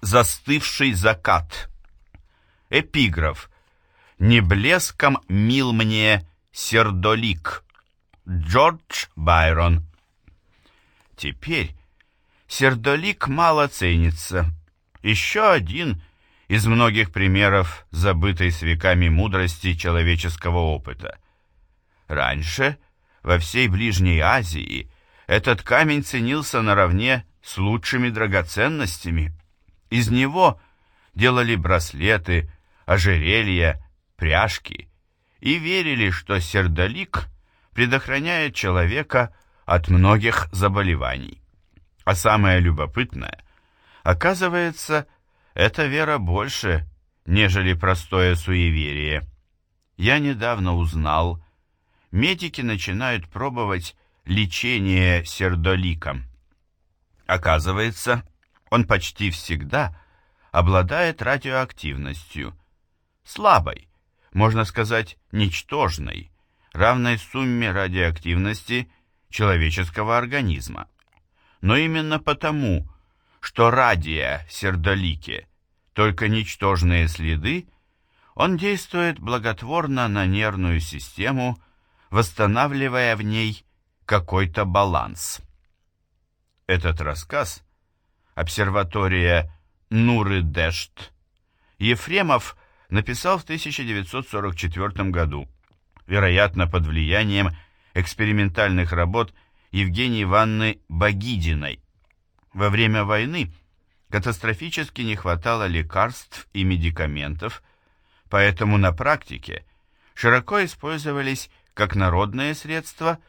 Застывший закат. Эпиграф. Не блеском мил мне сердолик. Джордж Байрон. Теперь сердолик мало ценится. Еще один из многих примеров забытой с веками мудрости человеческого опыта. Раньше во всей Ближней Азии этот камень ценился наравне с лучшими драгоценностями. Из него делали браслеты, ожерелья, пряжки и верили, что сердолик предохраняет человека от многих заболеваний. А самое любопытное, оказывается, эта вера больше, нежели простое суеверие. Я недавно узнал, медики начинают пробовать лечение сердоликом. Оказывается, он почти всегда обладает радиоактивностью, слабой, можно сказать, ничтожной, равной сумме радиоактивности человеческого организма. Но именно потому, что радия в сердолике только ничтожные следы, он действует благотворно на нервную систему, восстанавливая в ней какой-то баланс. Этот рассказ «Обсерватория Нуры-Дешт» Ефремов написал в 1944 году, вероятно, под влиянием экспериментальных работ Евгении Ивановны Багидиной. Во время войны катастрофически не хватало лекарств и медикаментов, поэтому на практике широко использовались как народные средства –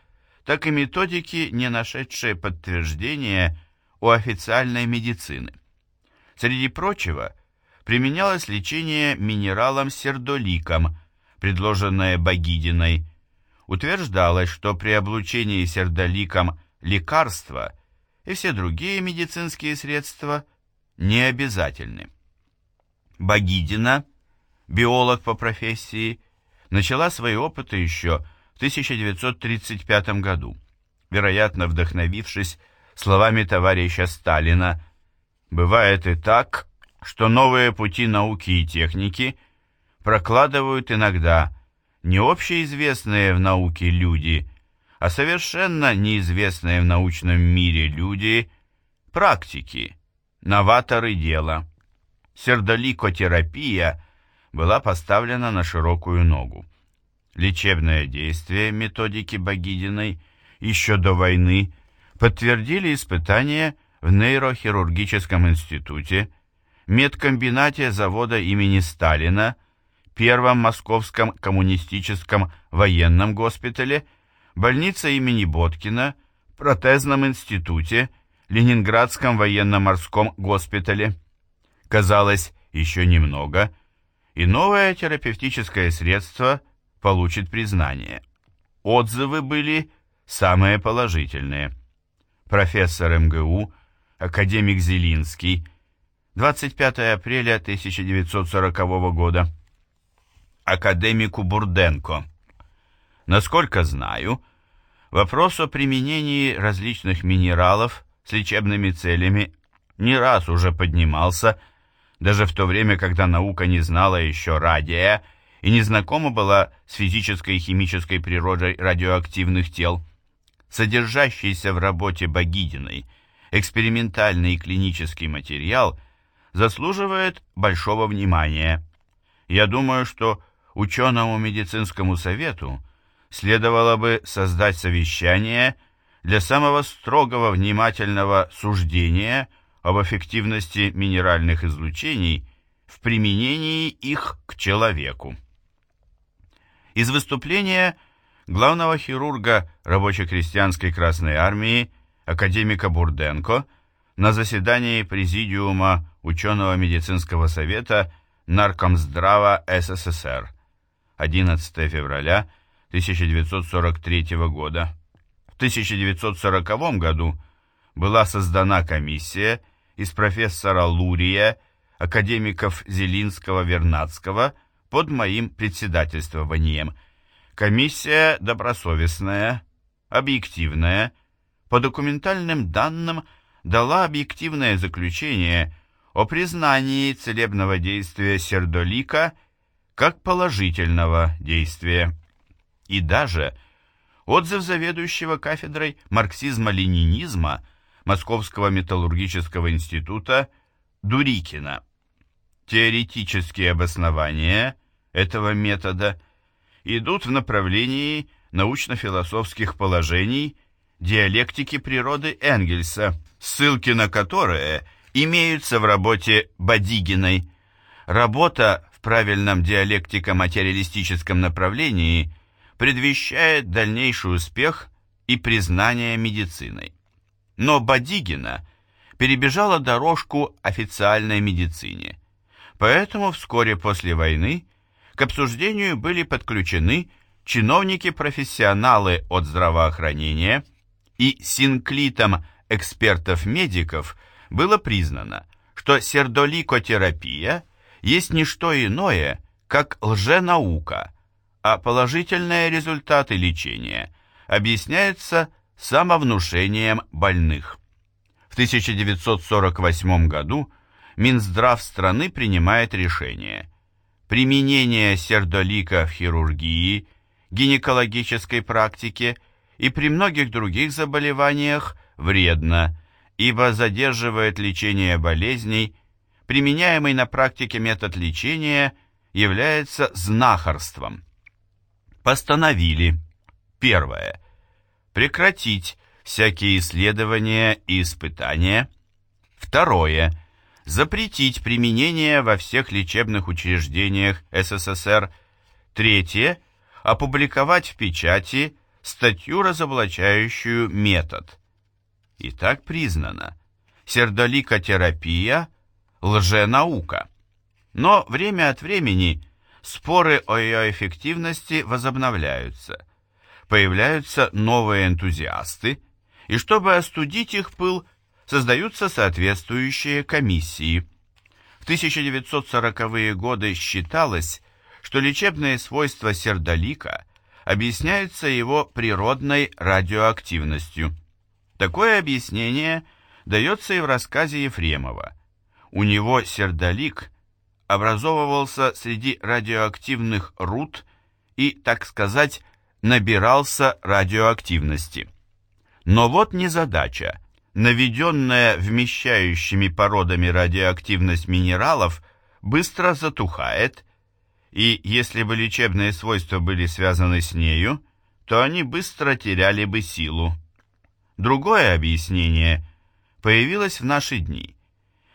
так и методики, не нашедшие подтверждения у официальной медицины. Среди прочего, применялось лечение минералом сердоликом, предложенное Багидиной. Утверждалось, что при облучении сердоликом лекарства и все другие медицинские средства не обязательны. Багидина, биолог по профессии, начала свои опыты еще 1935 году, вероятно, вдохновившись словами товарища Сталина «Бывает и так, что новые пути науки и техники прокладывают иногда не общеизвестные в науке люди, а совершенно неизвестные в научном мире люди, практики, новаторы дела. Сердоликотерапия была поставлена на широкую ногу. Лечебное действие методики Богидиной еще до войны подтвердили испытания в нейрохирургическом институте, медкомбинате завода имени Сталина, Первом Московском коммунистическом военном госпитале, больнице имени Боткина, протезном институте, Ленинградском военно-морском госпитале. Казалось, еще немного, и новое терапевтическое средство – получит признание. Отзывы были самые положительные. Профессор МГУ, академик Зелинский, 25 апреля 1940 года. Академику Бурденко. Насколько знаю, вопрос о применении различных минералов с лечебными целями не раз уже поднимался, даже в то время, когда наука не знала еще радия и не знакома была с физической и химической природой радиоактивных тел. Содержащийся в работе Богидиной экспериментальный и клинический материал заслуживает большого внимания. Я думаю, что ученому медицинскому совету следовало бы создать совещание для самого строгого внимательного суждения об эффективности минеральных излучений в применении их к человеку. Из выступления главного хирурга рабоче-крестьянской Красной Армии академика Бурденко на заседании Президиума ученого медицинского совета Наркомздрава СССР 11 февраля 1943 года. В 1940 году была создана комиссия из профессора Лурия, академиков Зелинского-Вернадского, под моим председательствованием. Комиссия добросовестная, объективная, по документальным данным дала объективное заключение о признании целебного действия сердолика как положительного действия. И даже отзыв заведующего кафедрой марксизма-ленинизма Московского металлургического института Дурикина. Теоретические обоснования этого метода идут в направлении научно-философских положений диалектики природы Энгельса, ссылки на которые имеются в работе Бадигиной. Работа в правильном диалектико-материалистическом направлении предвещает дальнейший успех и признание медициной. Но Бадигина перебежала дорожку официальной медицине, поэтому вскоре после войны к обсуждению были подключены чиновники-профессионалы от здравоохранения и синклитом экспертов-медиков было признано, что сердоликотерапия есть не что иное, как лженаука, а положительные результаты лечения объясняются самовнушением больных. В 1948 году Минздрав страны принимает решение применение сердолика в хирургии, гинекологической практике и при многих других заболеваниях вредно, ибо задерживает лечение болезней, применяемый на практике метод лечения является знахарством. Постановили. Первое. Прекратить всякие исследования и испытания. Второе. Запретить применение во всех лечебных учреждениях СССР. Третье. Опубликовать в печати статью, разоблачающую метод. И так признано. Сердоликотерапия – лженаука. Но время от времени споры о ее эффективности возобновляются. Появляются новые энтузиасты, и чтобы остудить их пыл, создаются соответствующие комиссии. В 1940-е годы считалось, что лечебные свойства сердолика объясняются его природной радиоактивностью. Такое объяснение дается и в рассказе Ефремова. У него сердолик образовывался среди радиоактивных руд и, так сказать, набирался радиоактивности. Но вот незадача. Наведенная вмещающими породами радиоактивность минералов быстро затухает, и если бы лечебные свойства были связаны с нею, то они быстро теряли бы силу. Другое объяснение появилось в наши дни,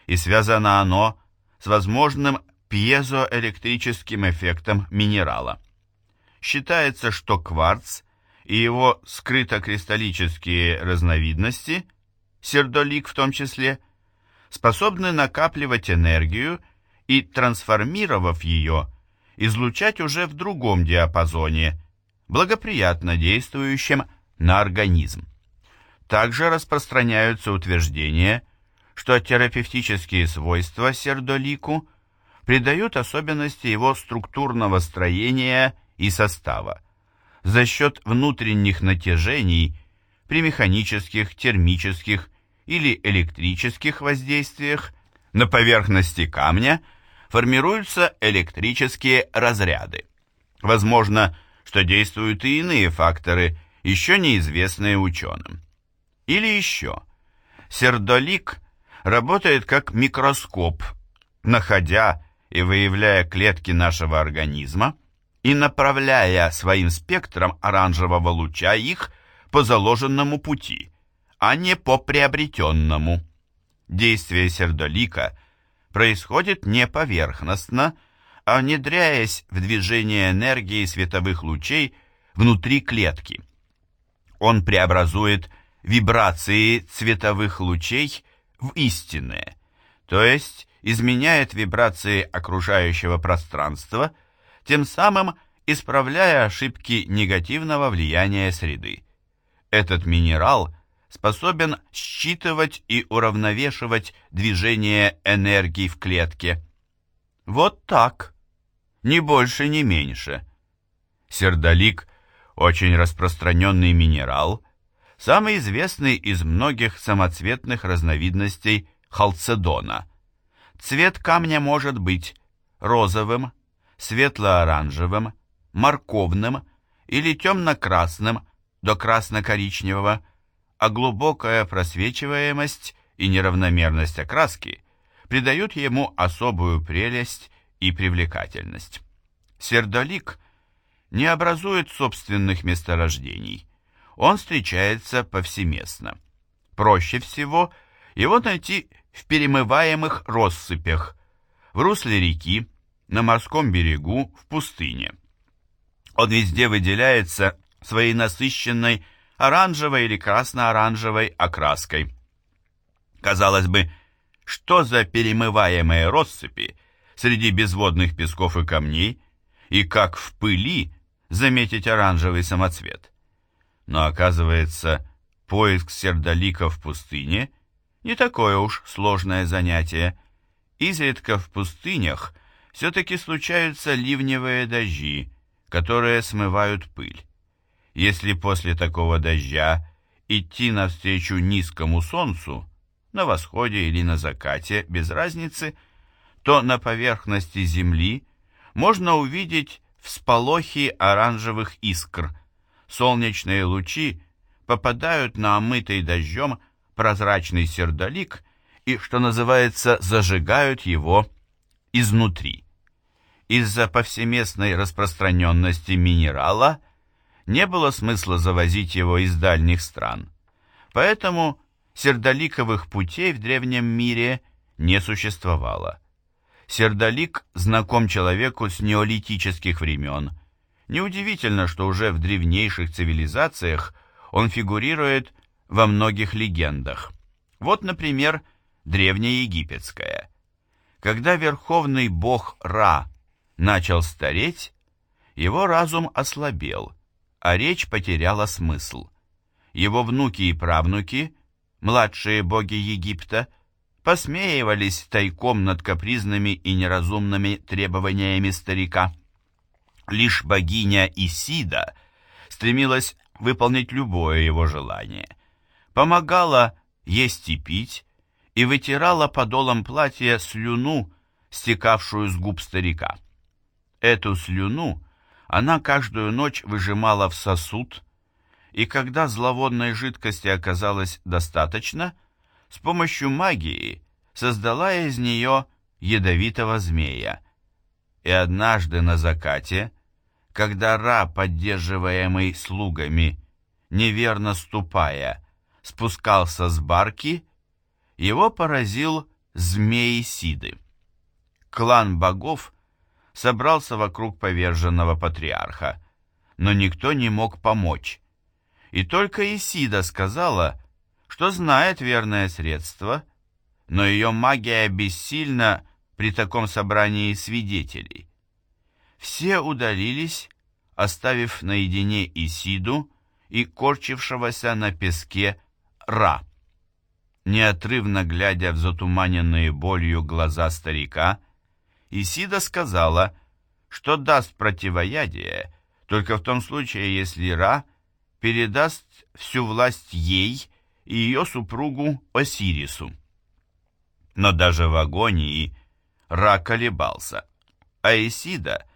и связано оно с возможным пьезоэлектрическим эффектом минерала. Считается, что кварц и его скрытокристаллические разновидности, сердолик в том числе, способны накапливать энергию и, трансформировав ее, излучать уже в другом диапазоне, благоприятно действующем на организм. Также распространяются утверждения, что терапевтические свойства сердолику придают особенности его структурного строения и состава за счет внутренних натяжений при механических, термических или электрических воздействиях на поверхности камня формируются электрические разряды. Возможно, что действуют и иные факторы, еще неизвестные ученым. Или еще. Сердолик работает как микроскоп, находя и выявляя клетки нашего организма и направляя своим спектром оранжевого луча их по заложенному пути, а не по приобретенному. Действие сердолика происходит не поверхностно, а внедряясь в движение энергии световых лучей внутри клетки. Он преобразует вибрации цветовых лучей в истинные, то есть изменяет вибрации окружающего пространства, тем самым исправляя ошибки негативного влияния среды. Этот минерал способен считывать и уравновешивать движение энергии в клетке. Вот так, ни больше, ни меньше. Сердолик – очень распространенный минерал – самый известный из многих самоцветных разновидностей халцедона. Цвет камня может быть розовым, светло-оранжевым, морковным или темно-красным до красно-коричневого, а глубокая просвечиваемость и неравномерность окраски придают ему особую прелесть и привлекательность. Сердолик не образует собственных месторождений. Он встречается повсеместно. Проще всего его найти в перемываемых россыпях, в русле реки, на морском берегу, в пустыне. Он везде выделяется своей насыщенной оранжевой или красно-оранжевой окраской. Казалось бы, что за перемываемые россыпи среди безводных песков и камней, и как в пыли заметить оранжевый самоцвет. Но оказывается, поиск сердолика в пустыне не такое уж сложное занятие. Изредка в пустынях все-таки случаются ливневые дожди, которые смывают пыль. Если после такого дождя идти навстречу низкому солнцу, на восходе или на закате, без разницы, то на поверхности земли можно увидеть всполохи оранжевых искр. Солнечные лучи попадают на омытый дождем прозрачный сердолик и, что называется, зажигают его изнутри. Из-за повсеместной распространенности минерала не было смысла завозить его из дальних стран. Поэтому сердоликовых путей в древнем мире не существовало. Сердолик знаком человеку с неолитических времен. Неудивительно, что уже в древнейших цивилизациях он фигурирует во многих легендах. Вот, например, древнеегипетская. Когда верховный бог Ра начал стареть, его разум ослабел, а речь потеряла смысл. Его внуки и правнуки, младшие боги Египта, посмеивались тайком над капризными и неразумными требованиями старика. Лишь богиня Исида стремилась выполнить любое его желание, помогала есть и пить и вытирала подолом платья слюну, стекавшую с губ старика. Эту слюну она каждую ночь выжимала в сосуд, и когда зловонной жидкости оказалось достаточно – с помощью магии создала из нее ядовитого змея. И однажды на закате, когда Ра, поддерживаемый слугами, неверно ступая, спускался с барки, его поразил змей Сиды. Клан богов собрался вокруг поверженного патриарха, но никто не мог помочь. И только Исида сказала, что знает верное средство, но ее магия бессильна при таком собрании свидетелей. Все удалились, оставив наедине Исиду и корчившегося на песке Ра. Неотрывно глядя в затуманенные болью глаза старика, Исида сказала, что даст противоядие только в том случае, если Ра передаст всю власть ей и ее супругу Осирису. Но даже в агонии Ра колебался, а Исида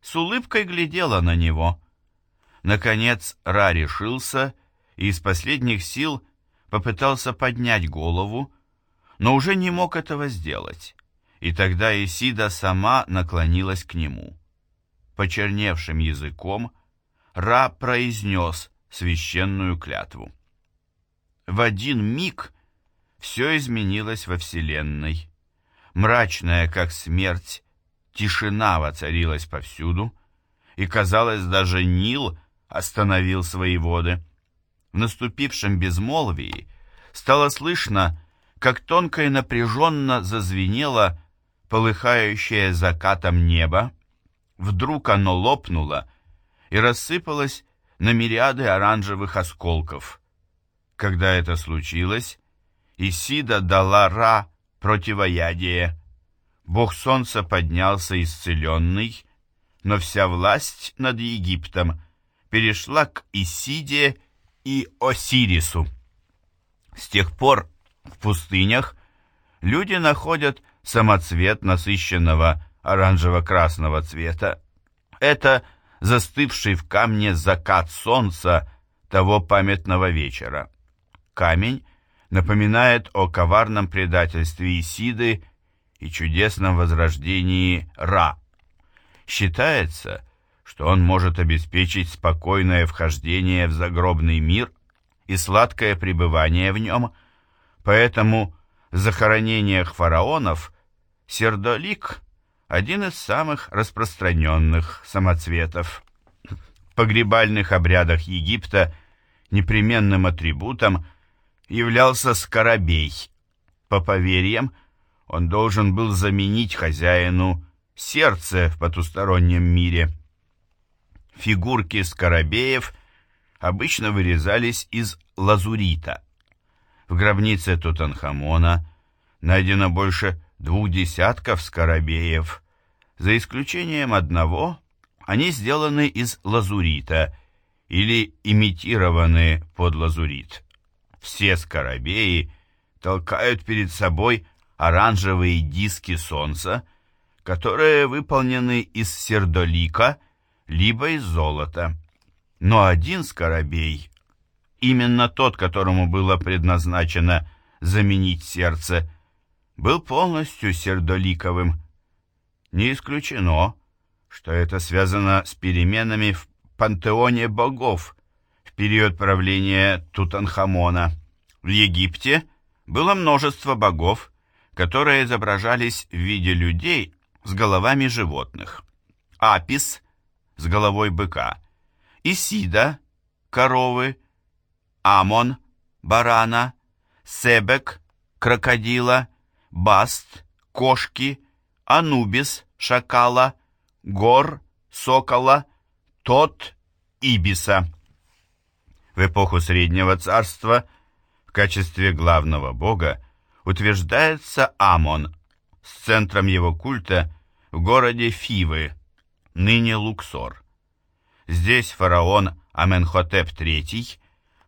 с улыбкой глядела на него. Наконец Ра решился и из последних сил попытался поднять голову, но уже не мог этого сделать, и тогда Исида сама наклонилась к нему. Почерневшим языком Ра произнес священную клятву. В один миг все изменилось во Вселенной. Мрачная, как смерть, тишина воцарилась повсюду, и, казалось, даже Нил остановил свои воды. В наступившем безмолвии стало слышно, как тонко и напряженно зазвенело полыхающее закатом небо. Вдруг оно лопнуло и рассыпалось на мириады оранжевых осколков. Когда это случилось, Исида дала Ра противоядие. Бог солнца поднялся исцеленный, но вся власть над Египтом перешла к Исиде и Осирису. С тех пор в пустынях люди находят самоцвет насыщенного оранжево-красного цвета. Это застывший в камне закат солнца того памятного вечера. Камень напоминает о коварном предательстве Исиды и чудесном возрождении Ра. Считается, что он может обеспечить спокойное вхождение в загробный мир и сладкое пребывание в нем, поэтому захоронениях фараонов сердолик – один из самых распространенных самоцветов. В погребальных обрядах Египта непременным атрибутом являлся скоробей. По поверьям, он должен был заменить хозяину сердце в потустороннем мире. Фигурки скоробеев обычно вырезались из лазурита. В гробнице Тутанхамона найдено больше двух десятков скоробеев. За исключением одного, они сделаны из лазурита или имитированы под лазурит. Все скоробеи толкают перед собой оранжевые диски солнца, которые выполнены из сердолика либо из золота. Но один скоробей, именно тот, которому было предназначено заменить сердце, был полностью сердоликовым. Не исключено, что это связано с переменами в пантеоне богов в период правления Тутанхамона. В Египте было множество богов, которые изображались в виде людей с головами животных. Апис с головой быка, Исида, коровы, Амон, барана, Себек, крокодила, Баст, кошки, Анубис, шакала, Гор, сокола, Тот, ибиса. В эпоху Среднего Царства в качестве главного бога утверждается Амон с центром его культа в городе Фивы, ныне Луксор. Здесь фараон Аменхотеп III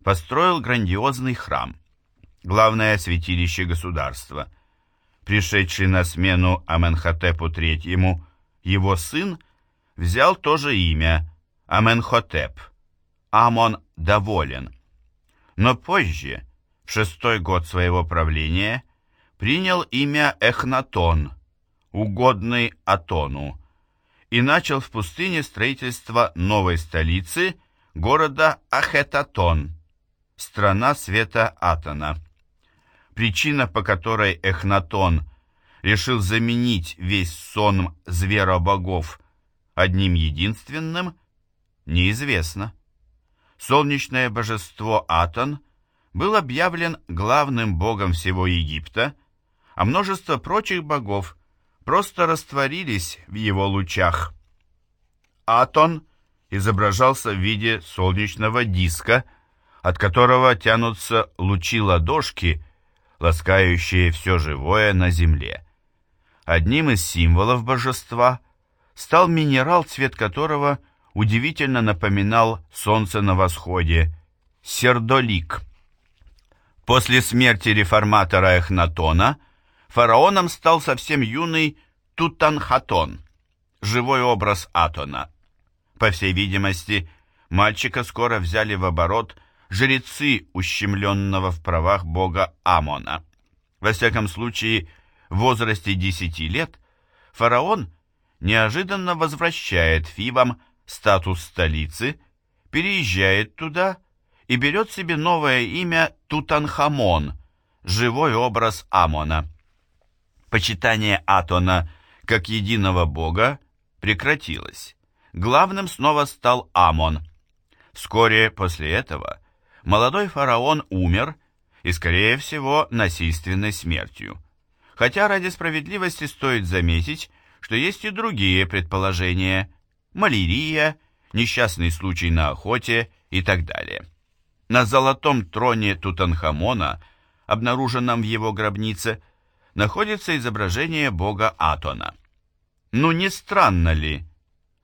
построил грандиозный храм, главное святилище государства. Пришедший на смену Аменхотепу III, его сын взял то же имя Аменхотеп. Амон доволен. Но позже, в шестой год своего правления, принял имя Эхнатон, угодный Атону, и начал в пустыне строительство новой столицы, города Ахетатон, страна света Атона. Причина, по которой Эхнатон решил заменить весь сон зверобогов одним единственным, неизвестна. Солнечное божество Атон был объявлен главным богом всего Египта, а множество прочих богов просто растворились в его лучах. Атон изображался в виде солнечного диска, от которого тянутся лучи ладошки, ласкающие все живое на земле. Одним из символов божества стал минерал, цвет которого удивительно напоминал солнце на восходе – сердолик. После смерти реформатора Эхнатона – Фараоном стал совсем юный Тутанхатон, живой образ Атона. По всей видимости, мальчика скоро взяли в оборот жрецы ущемленного в правах бога Амона. Во всяком случае, в возрасте десяти лет фараон неожиданно возвращает Фивам статус столицы, переезжает туда и берет себе новое имя Тутанхамон, живой образ Амона. Почитание Атона как единого бога прекратилось. Главным снова стал Амон. Вскоре после этого молодой фараон умер и, скорее всего, насильственной смертью. Хотя ради справедливости стоит заметить, что есть и другие предположения – малярия, несчастный случай на охоте и так далее. На золотом троне Тутанхамона, обнаруженном в его гробнице, находится изображение бога Атона. Ну не странно ли?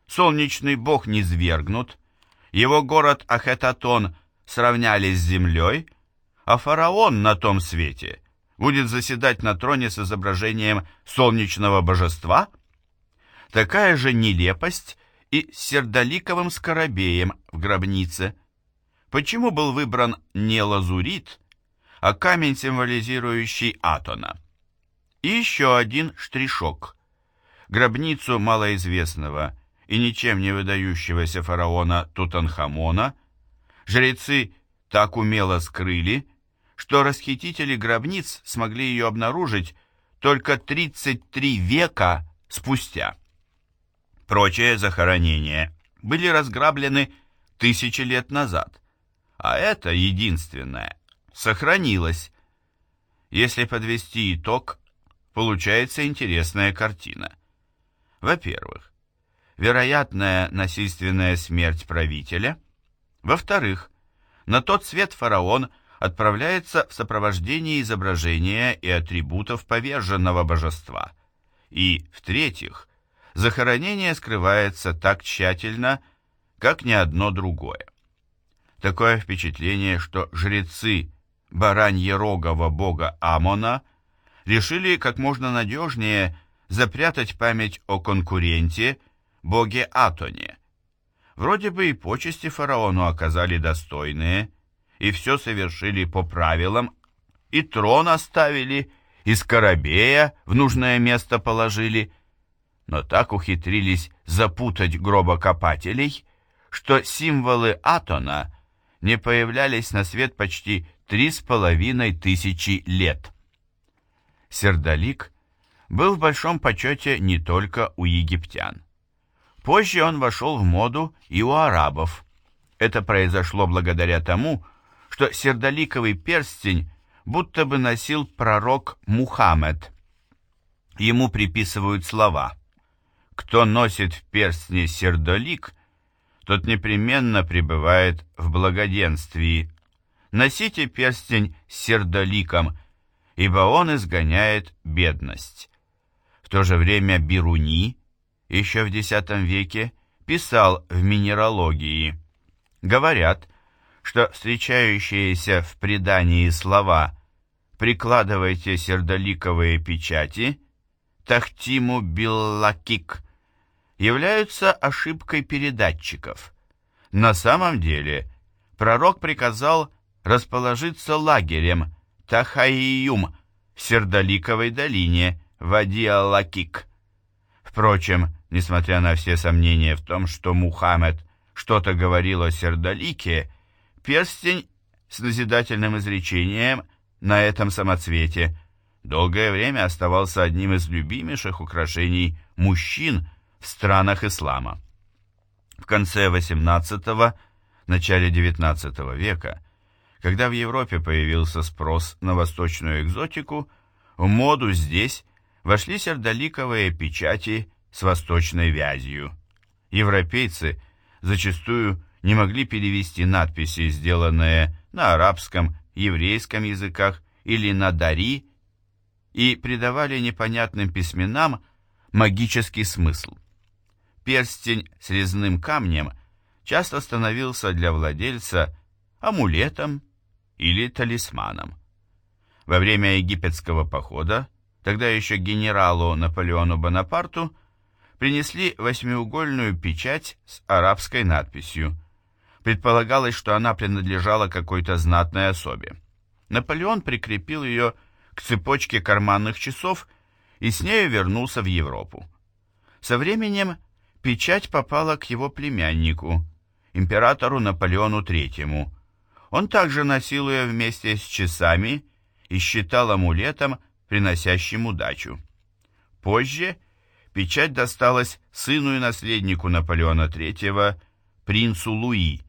Солнечный бог не свергнут, его город Ахетатон сравняли с землей, а фараон на том свете будет заседать на троне с изображением солнечного божества? Такая же нелепость и с сердоликовым скоробеем в гробнице. Почему был выбран не лазурит, а камень, символизирующий Атона? И еще один штришок. Гробницу малоизвестного и ничем не выдающегося фараона Тутанхамона жрецы так умело скрыли, что расхитители гробниц смогли ее обнаружить только 33 века спустя. Прочие захоронения были разграблены тысячи лет назад, а это единственное сохранилось. Если подвести итог, получается интересная картина. Во-первых, вероятная насильственная смерть правителя. Во-вторых, на тот свет фараон отправляется в сопровождении изображения и атрибутов поверженного божества. И, в-третьих, захоронение скрывается так тщательно, как ни одно другое. Такое впечатление, что жрецы бараньерогового бога Амона решили как можно надежнее запрятать память о конкуренте, боге Атоне. Вроде бы и почести фараону оказали достойные, и все совершили по правилам, и трон оставили, и скоробея в нужное место положили, но так ухитрились запутать гробокопателей, что символы Атона не появлялись на свет почти три с половиной тысячи лет. Сердолик был в большом почете не только у египтян. Позже он вошел в моду и у арабов. Это произошло благодаря тому, что сердоликовый перстень будто бы носил пророк Мухаммед. Ему приписывают слова «Кто носит в перстне сердолик, тот непременно пребывает в благоденствии. Носите перстень с сердоликом, ибо он изгоняет бедность». В то же время Бируни, еще в X веке, писал в минералогии. Говорят, что встречающиеся в предании слова «прикладывайте сердоликовые печати» «тахтиму биллакик» являются ошибкой передатчиков. На самом деле пророк приказал расположиться лагерем Тахайюм в Сердоликовой долине, Вади-Аллакик. Впрочем, несмотря на все сомнения в том, что Мухаммед что-то говорил о Сердолике, перстень с назидательным изречением на этом самоцвете долгое время оставался одним из любимейших украшений мужчин в странах ислама. В конце XVIII – начале XIX века, когда в Европе появился спрос на восточную экзотику, в моду здесь вошли сердоликовые печати с восточной вязью. Европейцы зачастую не могли перевести надписи, сделанные на арабском, еврейском языках или на дари, и придавали непонятным письменам магический смысл. Перстень с резным камнем часто становился для владельца амулетом или талисманом. Во время египетского похода тогда еще генералу Наполеону Бонапарту, принесли восьмиугольную печать с арабской надписью. Предполагалось, что она принадлежала какой-то знатной особе. Наполеон прикрепил ее к цепочке карманных часов и с нею вернулся в Европу. Со временем печать попала к его племяннику, императору Наполеону III. Он также носил ее вместе с часами и считал амулетом, приносящим удачу. Позже печать досталась сыну и наследнику Наполеона III, принцу Луи,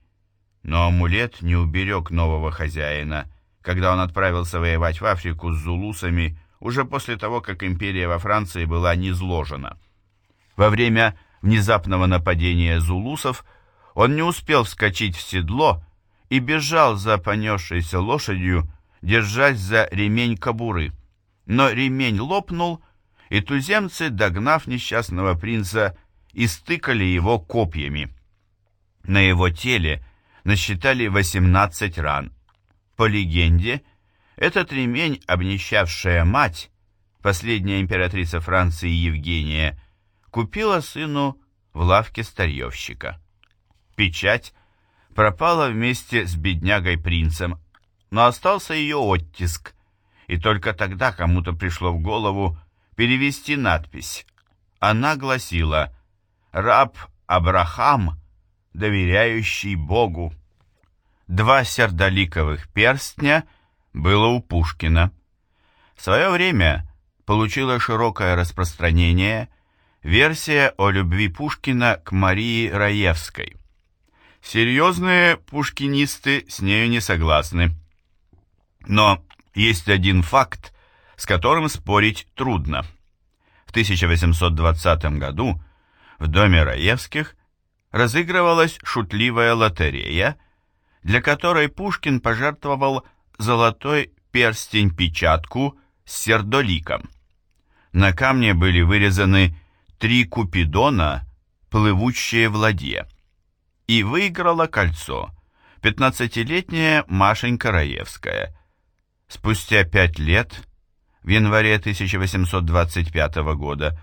но амулет не уберег нового хозяина, когда он отправился воевать в Африку с зулусами уже после того, как империя во Франции была низложена. Во время внезапного нападения зулусов он не успел вскочить в седло и бежал за понесшейся лошадью, держась за ремень кобуры. Но ремень лопнул, и туземцы, догнав несчастного принца, истыкали его копьями. На его теле насчитали 18 ран. По легенде, Этот ремень, обнищавшая мать, последняя императрица Франции Евгения, купила сыну в лавке старьевщика. Печать пропала вместе с беднягой-принцем, но остался ее оттиск, и только тогда кому-то пришло в голову перевести надпись. Она гласила «Раб Абрахам, доверяющий Богу». Два сердоликовых перстня было у Пушкина. В свое время получила широкое распространение версия о любви Пушкина к Марии Раевской. Серьезные пушкинисты с нею не согласны. Но есть один факт, с которым спорить трудно. В 1820 году в доме Раевских разыгрывалась шутливая лотерея, для которой Пушкин пожертвовал золотой перстень-печатку с сердоликом. На камне были вырезаны три купидона, плывущие в ладье. И выиграла кольцо пятнадцатилетняя Машенька Раевская. Спустя пять лет, в январе 1825 года,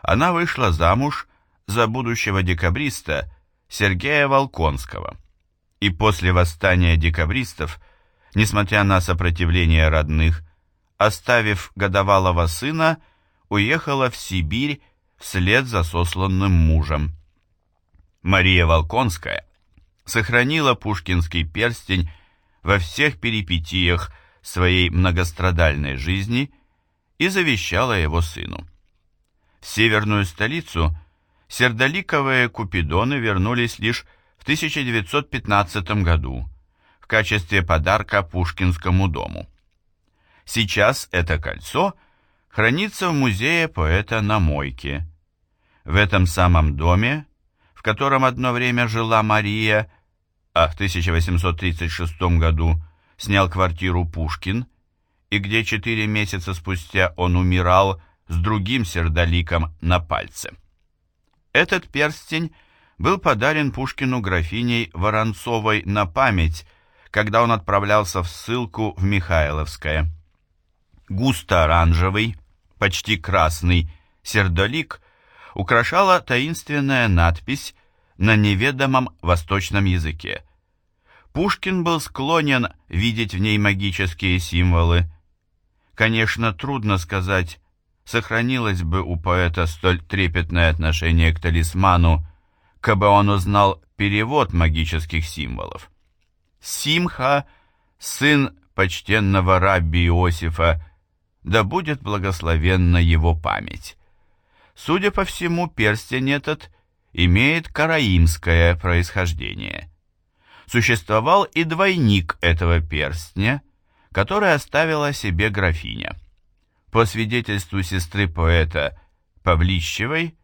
она вышла замуж за будущего декабриста Сергея Волконского. И после восстания декабристов, несмотря на сопротивление родных, оставив годовалого сына, уехала в Сибирь вслед за сосланным мужем. Мария Волконская сохранила пушкинский перстень во всех перипетиях своей многострадальной жизни и завещала его сыну. В северную столицу сердоликовые купидоны вернулись лишь в 1915 году в качестве подарка Пушкинскому дому. Сейчас это кольцо хранится в музее поэта на Мойке. В этом самом доме, в котором одно время жила Мария, а в 1836 году снял квартиру Пушкин, и где четыре месяца спустя он умирал с другим сердоликом на пальце. Этот перстень был подарен Пушкину графиней Воронцовой на память, когда он отправлялся в ссылку в Михайловское. Густо-оранжевый, почти красный сердолик украшала таинственная надпись на неведомом восточном языке. Пушкин был склонен видеть в ней магические символы. Конечно, трудно сказать, сохранилось бы у поэта столь трепетное отношение к талисману, кабы он узнал перевод магических символов. Симха, сын почтенного рабби Иосифа, да будет благословенна его память. Судя по всему, перстень этот имеет караимское происхождение. Существовал и двойник этого перстня, который оставила себе графиня. По свидетельству сестры поэта Павлищевой,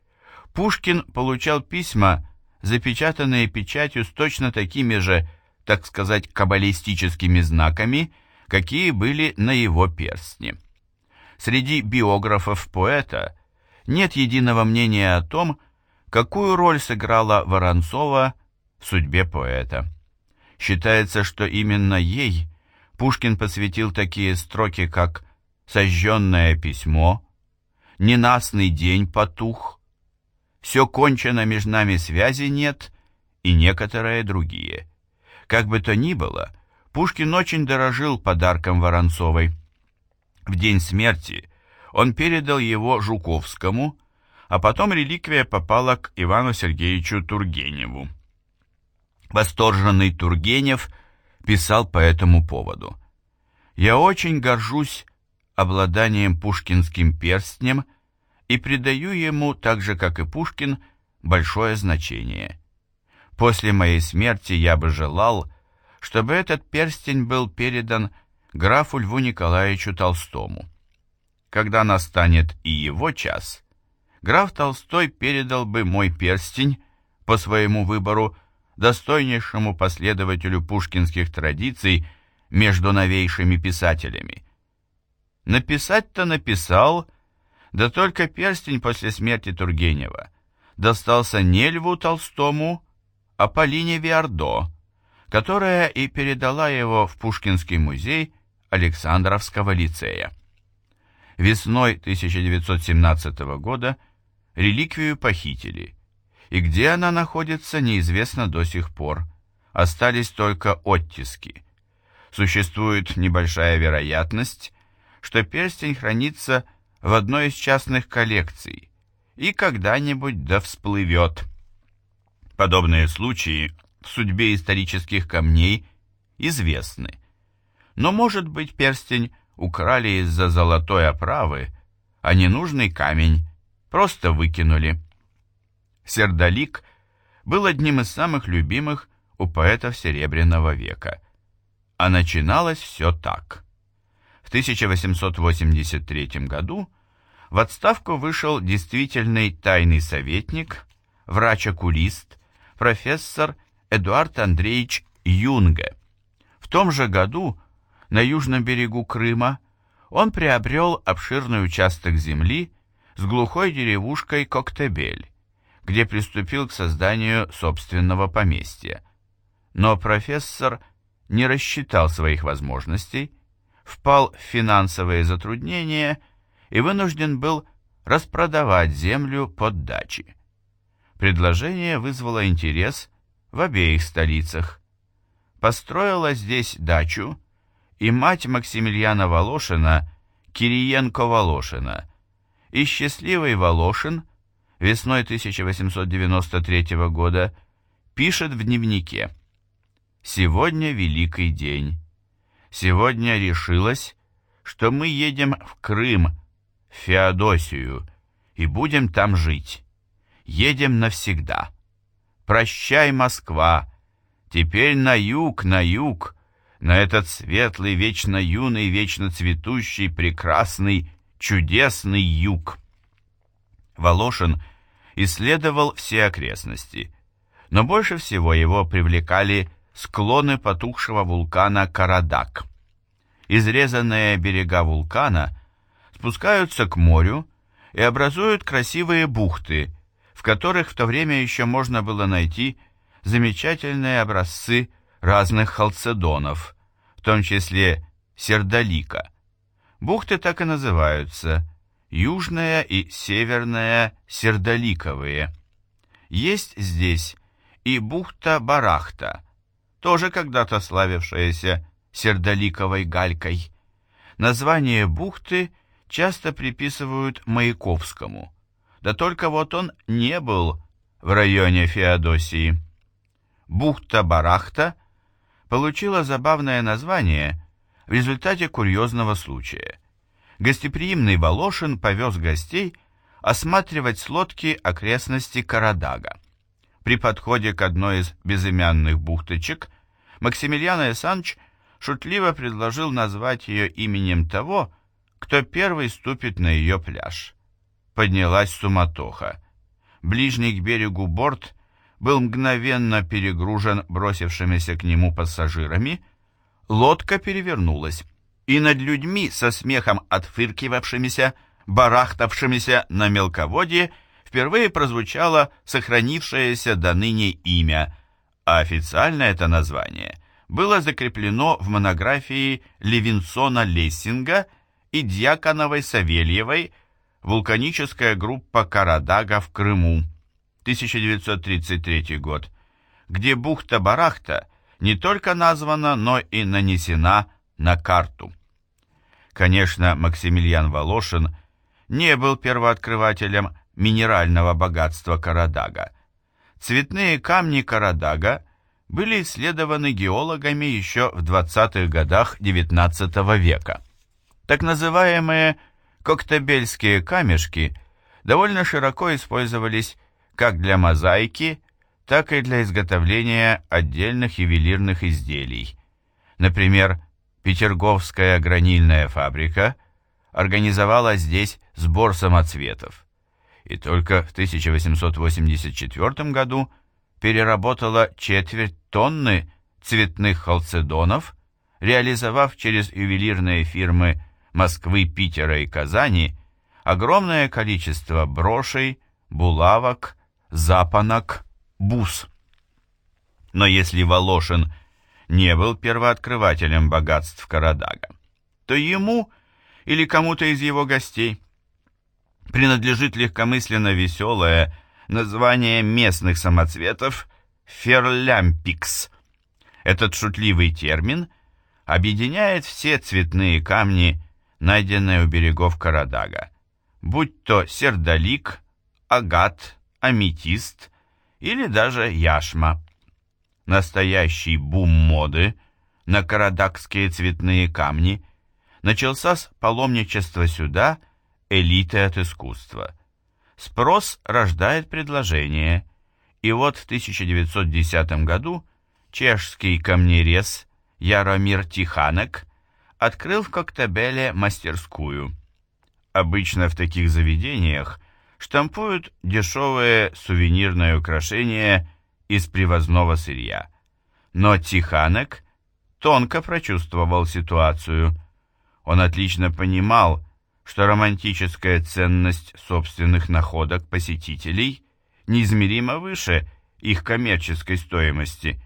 Пушкин получал письма, запечатанные печатью с точно такими же, так сказать, каббалистическими знаками, какие были на его перстне. Среди биографов поэта нет единого мнения о том, какую роль сыграла Воронцова в судьбе поэта. Считается, что именно ей Пушкин посвятил такие строки, как «Сожженное письмо», «Ненастный день потух», «Все кончено, между нами связи нет» и некоторые другие. Как бы то ни было, Пушкин очень дорожил подарком Воронцовой. В день смерти он передал его Жуковскому, а потом реликвия попала к Ивану Сергеевичу Тургеневу. Восторженный Тургенев писал по этому поводу. «Я очень горжусь обладанием пушкинским перстнем и придаю ему, так же как и Пушкин, большое значение. После моей смерти я бы желал, чтобы этот перстень был передан графу Льву Николаевичу Толстому. Когда настанет и его час, граф Толстой передал бы мой перстень по своему выбору достойнейшему последователю пушкинских традиций между новейшими писателями. Написать-то написал, да только перстень после смерти Тургенева достался не Льву Толстому, а Полине Виардо, которая и передала его в Пушкинский музей Александровского лицея. Весной 1917 года реликвию похитили, и где она находится, неизвестно до сих пор. Остались только оттиски. Существует небольшая вероятность, что перстень хранится в одной из частных коллекций и когда-нибудь да всплывет. Подобные случаи в судьбе исторических камней известны. Но, может быть, перстень украли из-за золотой оправы, а ненужный камень просто выкинули. Сердолик был одним из самых любимых у поэтов Серебряного века. А начиналось все так. В 1883 году в отставку вышел действительный тайный советник, врач-окулист, профессор Эдуард Андреевич Юнге. В том же году на южном берегу Крыма он приобрел обширный участок земли с глухой деревушкой Коктебель, где приступил к созданию собственного поместья. Но профессор не рассчитал своих возможностей, впал в финансовые затруднения и вынужден был распродавать землю под дачи. Предложение вызвало интерес в обеих столицах. Построила здесь дачу и мать Максимилиана Волошина, Кириенко Волошина, и счастливый Волошин весной 1893 года пишет в дневнике «Сегодня великий день. Сегодня решилось, что мы едем в Крым, в Феодосию, и будем там жить. Едем навсегда. Прощай, Москва, теперь на юг, на юг, на этот светлый, вечно юный, вечно цветущий, прекрасный, чудесный юг. Волошин исследовал все окрестности, но больше всего его привлекали склоны потухшего вулкана Карадак. Изрезанные берега вулкана спускаются к морю и образуют красивые бухты, в которых в то время еще можно было найти замечательные образцы разных халцедонов, том числе Сердолика. Бухты так и называются – Южная и Северная Сердоликовые. Есть здесь и бухта Барахта, тоже когда-то славившаяся Сердоликовой галькой. Название бухты часто приписывают Маяковскому, да только вот он не был в районе Феодосии. Бухта Барахта – получила забавное название в результате курьезного случая. Гостеприимный Волошин повез гостей осматривать с лодки окрестности Карадага. При подходе к одной из безымянных бухточек Максимилиан Эсанч шутливо предложил назвать ее именем того, кто первый ступит на ее пляж. Поднялась суматоха. Ближний к берегу борт был мгновенно перегружен бросившимися к нему пассажирами, лодка перевернулась, и над людьми со смехом отфыркивавшимися, барахтавшимися на мелководье, впервые прозвучало сохранившееся до ныне имя, а официально это название было закреплено в монографии Левинсона Лессинга и Дьяконовой Савельевой «Вулканическая группа Карадага в Крыму», 1933 год, где бухта Барахта не только названа, но и нанесена на карту. Конечно, Максимилиан Волошин не был первооткрывателем минерального богатства Карадага. Цветные камни Карадага были исследованы геологами еще в 20-х годах XIX века. Так называемые коктебельские камешки довольно широко использовались как для мозаики, так и для изготовления отдельных ювелирных изделий. Например, Петерговская гранильная фабрика организовала здесь сбор самоцветов и только в 1884 году переработала четверть тонны цветных халцедонов, реализовав через ювелирные фирмы Москвы, Питера и Казани огромное количество брошей, булавок, запонок, бус. Но если Волошин не был первооткрывателем богатств Карадага, то ему или кому-то из его гостей принадлежит легкомысленно веселое название местных самоцветов ферлямпикс. Этот шутливый термин объединяет все цветные камни, найденные у берегов Карадага, будь то сердолик, агат, аметист или даже яшма. Настоящий бум моды на карадагские цветные камни начался с паломничества сюда элиты от искусства. Спрос рождает предложение, и вот в 1910 году чешский камнерез Яромир Тиханек открыл в Коктебеле мастерскую. Обычно в таких заведениях штампуют дешевые сувенирные украшения из привозного сырья. Но Тиханек тонко прочувствовал ситуацию. Он отлично понимал, что романтическая ценность собственных находок посетителей неизмеримо выше их коммерческой стоимости.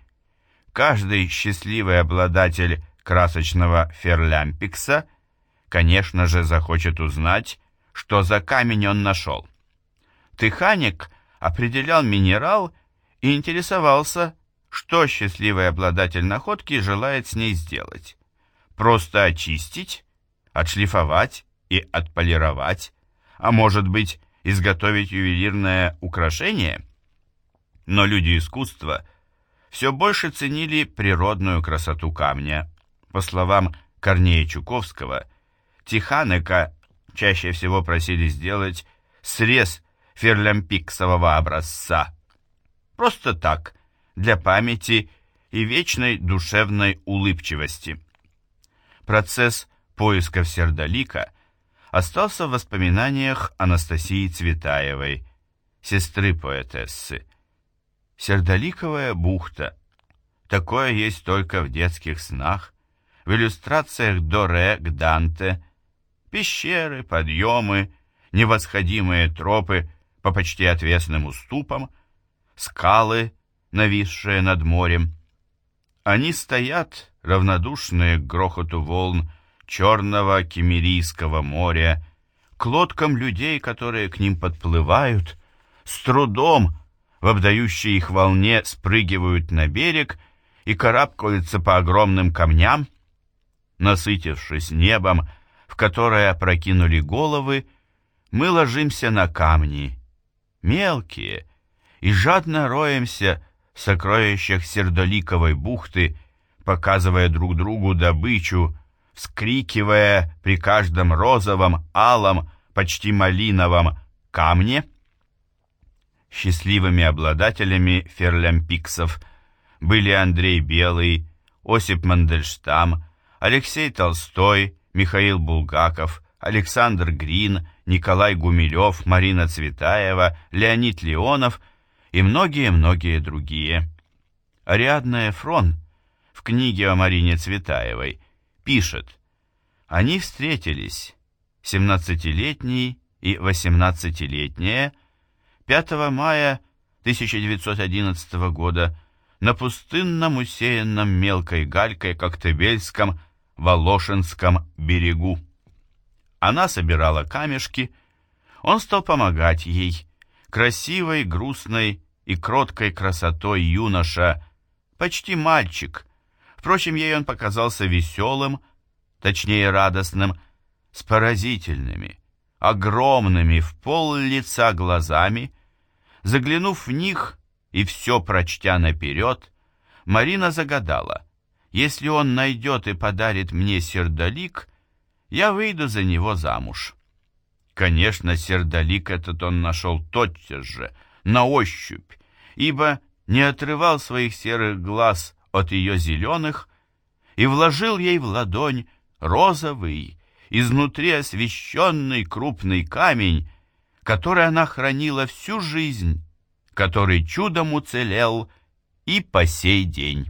Каждый счастливый обладатель красочного ферлямпикса, конечно же, захочет узнать, что за камень он нашел. Тыханик определял минерал и интересовался, что счастливый обладатель находки желает с ней сделать. Просто очистить, отшлифовать и отполировать, а может быть, изготовить ювелирное украшение? Но люди искусства все больше ценили природную красоту камня. По словам Корнея Чуковского, Тиханека чаще всего просили сделать срез ферлямпиксового образца. Просто так, для памяти и вечной душевной улыбчивости. Процесс поисков сердолика остался в воспоминаниях Анастасии Цветаевой, сестры поэтессы. Сердоликовая бухта. Такое есть только в детских снах, в иллюстрациях Доре к Данте, пещеры, подъемы, невосходимые тропы по почти отвесным уступам, скалы, нависшие над морем. Они стоят, равнодушные к грохоту волн черного Кемерийского моря, к лодкам людей, которые к ним подплывают, с трудом в обдающей их волне спрыгивают на берег и карабкаются по огромным камням, насытившись небом, в которое опрокинули головы, мы ложимся на камни, мелкие, и жадно роемся в сокровищах Сердоликовой бухты, показывая друг другу добычу, вскрикивая при каждом розовом, алом, почти малиновом камне. Счастливыми обладателями ферлямпиксов были Андрей Белый, Осип Мандельштам, Алексей Толстой, Михаил Булгаков, Александр Грин, Николай Гумилев, Марина Цветаева, Леонид Леонов и многие-многие другие. Ариадна Эфрон в книге о Марине Цветаевой пишет, они встретились, 17-летний и 18-летняя, 5 мая 1911 года на пустынном, усеянном мелкой галькой Коктебельском Волошинском берегу. Она собирала камешки, он стал помогать ей, красивой, грустной и кроткой красотой юноша, почти мальчик. Впрочем, ей он показался веселым, точнее радостным, с поразительными, огромными в пол лица глазами. Заглянув в них и все прочтя наперед, Марина загадала, если он найдет и подарит мне сердолик, я выйду за него замуж. Конечно, сердолик этот он нашел тотчас же, на ощупь, ибо не отрывал своих серых глаз от ее зеленых и вложил ей в ладонь розовый, изнутри освещенный крупный камень, который она хранила всю жизнь, который чудом уцелел и по сей день.